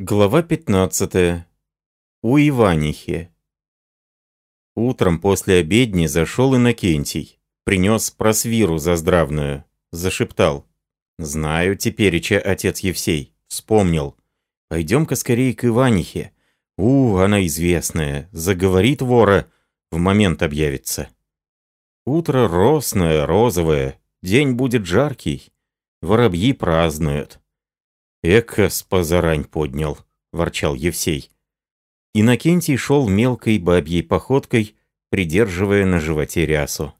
Глава 15. У Иванихи. Утром после обедни зашел Иннокентий. Принес просвиру заздравную. Зашептал. «Знаю тепереча, отец Евсей. Вспомнил. Пойдем-ка скорее к Иванихе. У, она известная. Заговорит вора, в момент объявится. Утро росное, розовое. День будет жаркий. Воробьи празднуют. «Эка спозарань поднял», — ворчал Евсей. Иннокентий шел мелкой бабьей походкой, придерживая на животе рясу.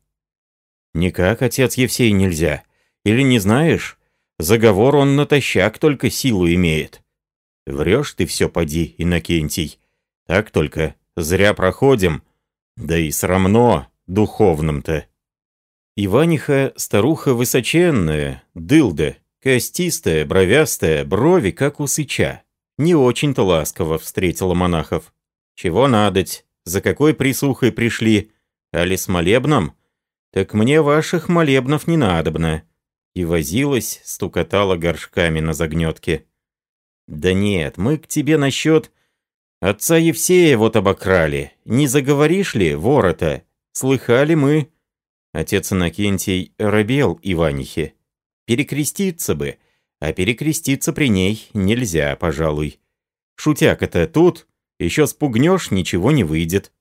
«Никак, отец Евсей, нельзя. Или не знаешь? Заговор он натощак только силу имеет». «Врешь ты все, поди, Иннокентий. Так только, зря проходим. Да и срамно, духовным-то». Иваниха старуха высоченная, дылда, Костистая, бровястая, брови, как у сыча. Не очень-то ласково встретила монахов. «Чего надоть? За какой присухой пришли? Али с молебном? Так мне ваших молебнов не надобно». И возилась, стукотала горшками на загнетке. «Да нет, мы к тебе насчет...» «Отца Евсея вот обокрали. Не заговоришь ли, ворота? Слыхали мы...» Отец Иннокентий робел Иванихе. Перекреститься бы, а перекреститься при ней нельзя, пожалуй. Шутяк-то тут, еще спугнешь, ничего не выйдет.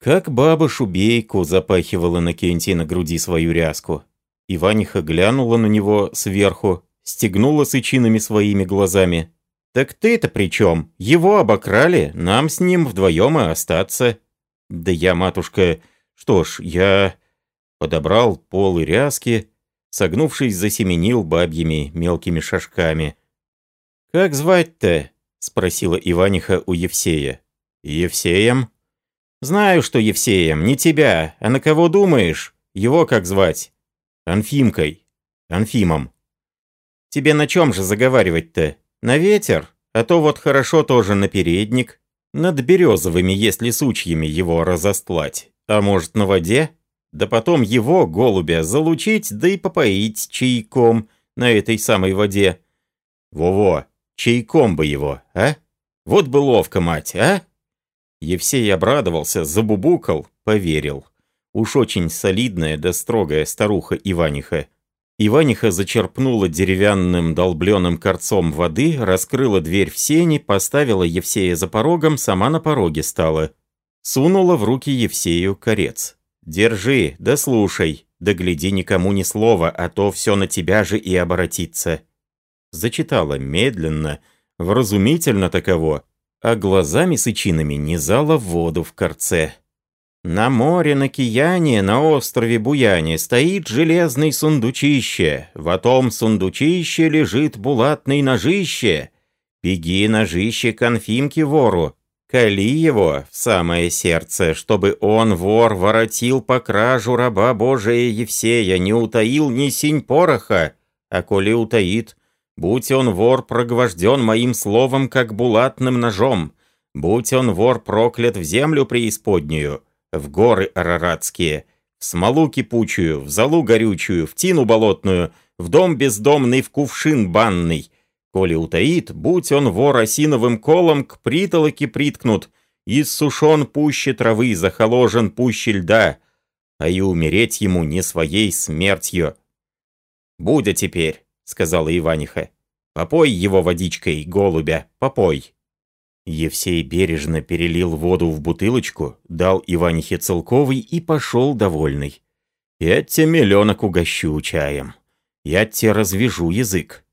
Как баба шубейку запахивала на Кенте на груди свою ряску. Иваниха глянула на него сверху, стегнула сычинами своими глазами. «Так ты-то при чем? Его обокрали, нам с ним вдвоем и остаться». «Да я, матушка, что ж, я...» Подобрал полы ряски, согнувшись, засеменил бабьими мелкими шажками. «Как звать-то?» — спросила Иваниха у Евсея. «Евсеем?» «Знаю, что Евсеем, не тебя, а на кого думаешь? Его как звать?» «Анфимкой. Анфимом». «Тебе на чем же заговаривать-то? На ветер? А то вот хорошо тоже на передник. Над березовыми, если сучьями его разостлать. А может, на воде?» Да потом его, голубя, залучить, да и попоить чайком на этой самой воде. Во-во, чайком бы его, а? Вот бы ловко, мать, а? Евсей обрадовался, забубукал, поверил. Уж очень солидная да строгая старуха Иваниха. Иваниха зачерпнула деревянным долбленным корцом воды, раскрыла дверь в сени, поставила Евсея за порогом, сама на пороге стала. Сунула в руки Евсею корец. Держи, да слушай, да гляди никому ни слова, а то все на тебя же и оборотится. Зачитала медленно, вразумительно таково, а глазами сычинами низала воду в корце. На море, на Кияне, на острове Буяне стоит железный сундучище. В том сундучище лежит булатный ножище. Беги, ножище, конфимки вору, Кали его в самое сердце, чтобы он, вор, воротил по кражу раба Божия Евсея, не утаил ни синь пороха, а коли утаит, будь он вор прогвожден моим словом, как булатным ножом, будь он вор проклят в землю преисподнюю, в горы араратские, в смолу кипучую, в залу горючую, в тину болотную, в дом бездомный, в кувшин банный, Коли утаит, будь он вор осиновым колом, к притолоке приткнут, иссушен пуще травы, захоложен пуще льда, а и умереть ему не своей смертью. «Будя теперь», — сказала Иваниха, — «попой его водичкой, голубя, попой». Евсей бережно перелил воду в бутылочку, дал Иванихе целковый и пошел довольный. «Я тебе миллионок угощу чаем. Я тебе развяжу язык.